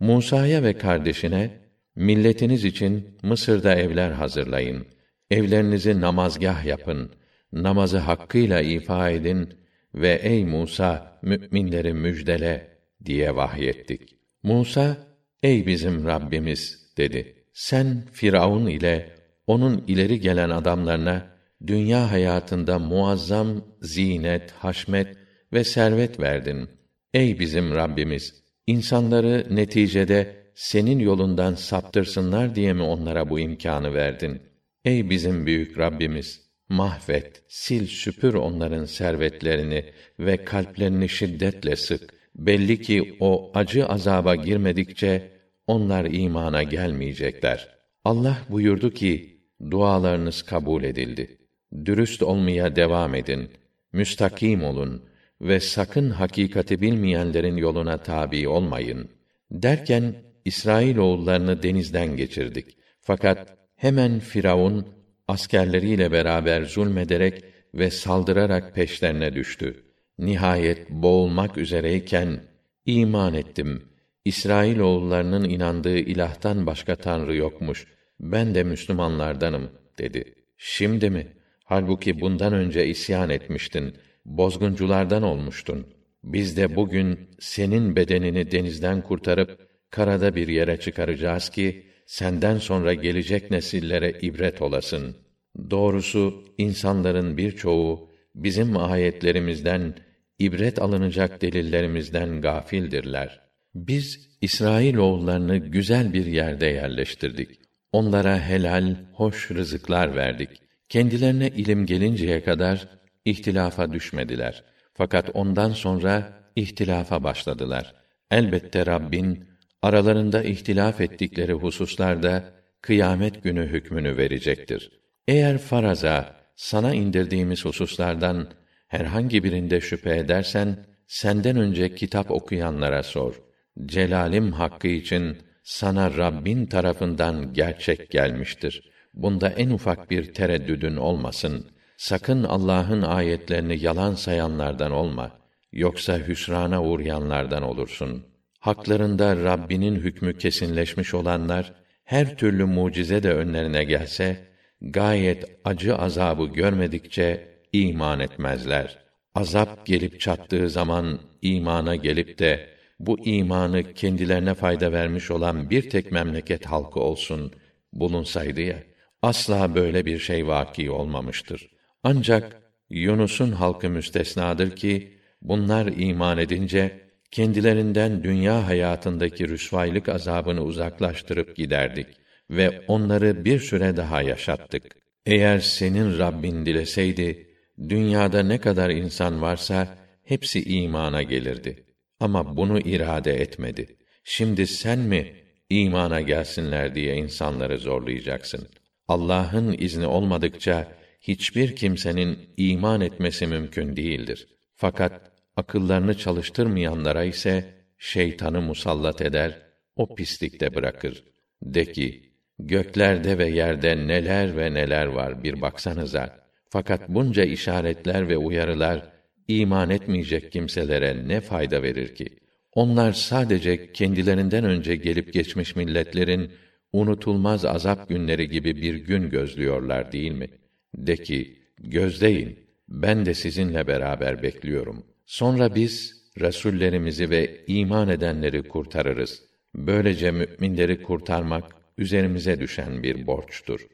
Musa'ya ve kardeşine milletiniz için Mısır'da evler hazırlayın. Evlerinizi namazgah yapın. Namazı hakkıyla ifa edin ve ey Musa müminleri müjdele diye vahyettik. Musa ey bizim Rabbimiz dedi. Sen Firavun ile onun ileri gelen adamlarına dünya hayatında muazzam zinet, haşmet ve servet verdin. Ey bizim Rabbimiz, insanları neticede senin yolundan saptırsınlar diye mi onlara bu imkanı verdin? Ey bizim büyük Rabbimiz, mahvet, sil süpür onların servetlerini ve kalplerini şiddetle sık. Belli ki o acı azaba girmedikçe onlar imana gelmeyecekler. Allah buyurdu ki, dualarınız kabul edildi. Dürüst olmaya devam edin. Müstakim olun ve sakın hakikati bilmeyenlerin yoluna tabi olmayın. Derken İsrail oğullarını denizden geçirdik. Fakat hemen Firavun askerleriyle beraber zulmederek ve saldırarak peşlerine düştü. Nihayet boğulmak üzereyken iman ettim. İsrail oğullarının inandığı ilahtan başka tanrı yokmuş. Ben de Müslümanlardanım dedi. Şimdi mi? Halbuki bundan önce isyan etmiştin. Bozgunculardan olmuştun. Biz de bugün senin bedenini denizden kurtarıp karada bir yere çıkaracağız ki senden sonra gelecek nesillere ibret olasın. Doğrusu insanların birçoğu bizim ayetlerimizden ibret alınacak delillerimizden gafildirler. Biz İsrail oğullarını güzel bir yerde yerleştirdik. Onlara helal, hoş rızıklar verdik. Kendilerine ilim gelinceye kadar ihtilafa düşmediler. Fakat ondan sonra ihtilafa başladılar. Elbette Rabbin aralarında ihtilaf ettikleri hususlarda kıyamet günü hükmünü verecektir. Eğer faraza sana indirdiğimiz hususlardan herhangi birinde şüphe edersen senden önce kitap okuyanlara sor. Celalim hakkı için sana Rabbin tarafından gerçek gelmiştir. Bunda en ufak bir tereddüdün olmasın. Sakın Allah'ın ayetlerini yalan sayanlardan olma. Yoksa hüsrana uğrayanlardan olursun. Haklarında Rabbinin hükmü kesinleşmiş olanlar, her türlü mucize de önlerine gelse, gayet acı azabı görmedikçe iman etmezler. Azap gelip çattığı zaman imana gelip de bu imanı kendilerine fayda vermiş olan bir tek memleket halkı olsun bulunsaydı ya asla böyle bir şey vaki olmamıştır. Ancak Yunus'un halkı müstesnadır ki bunlar iman edince kendilerinden dünya hayatındaki rüsvaylık azabını uzaklaştırıp giderdik ve onları bir süre daha yaşattık. Eğer senin Rabbin dileseydi dünyada ne kadar insan varsa hepsi imana gelirdi. Ama bunu irade etmedi. Şimdi sen mi imana gelsinler diye insanları zorlayacaksın? Allah'ın izni olmadıkça hiçbir kimsenin iman etmesi mümkün değildir. Fakat akıllarını çalıştırmayanlara ise şeytanı musallat eder, o pislikte bırakır. De ki, göklerde ve yerde neler ve neler var bir baksanıza. Fakat bunca işaretler ve uyarılar iman etmeyecek kimselere ne fayda verir ki? Onlar sadece kendilerinden önce gelip geçmiş milletlerin unutulmaz azap günleri gibi bir gün gözlüyorlar değil mi? De ki, gözleyin, ben de sizinle beraber bekliyorum. Sonra biz, Resullerimizi ve iman edenleri kurtarırız. Böylece müminleri kurtarmak üzerimize düşen bir borçtur.